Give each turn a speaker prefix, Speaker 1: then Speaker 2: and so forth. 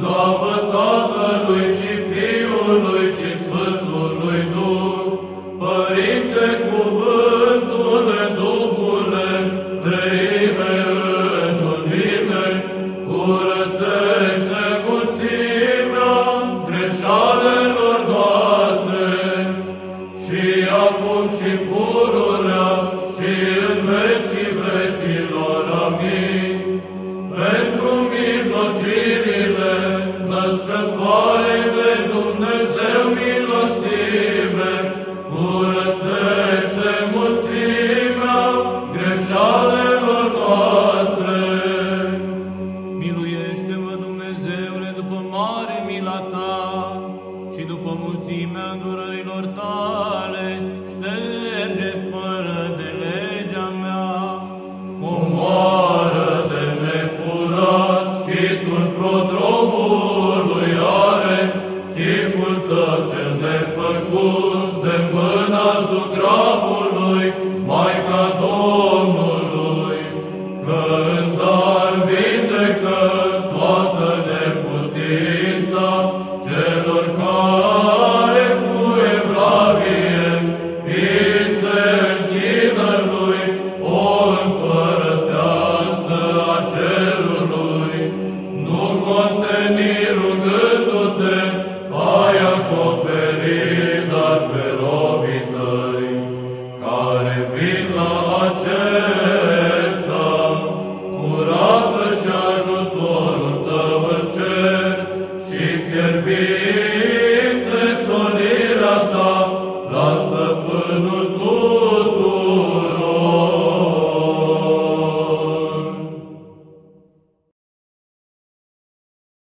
Speaker 1: Slavă Tatălui și Fiului și Sfântului Duh, Părinte cuvântule, Duhule, trăime în unime, curățește mulțimea greșalelor noastre, și acum și pururea și în vecii vecilor. Amin. Mulțimea
Speaker 2: îndurărilor tale, șterge fără de legea mea.
Speaker 1: Comoară de nefurat, schitul prodromului are, chipul tău cel nefăcut, veni rugându-te, dar pe care vin la acesta, ajutorul tău în și fierbit.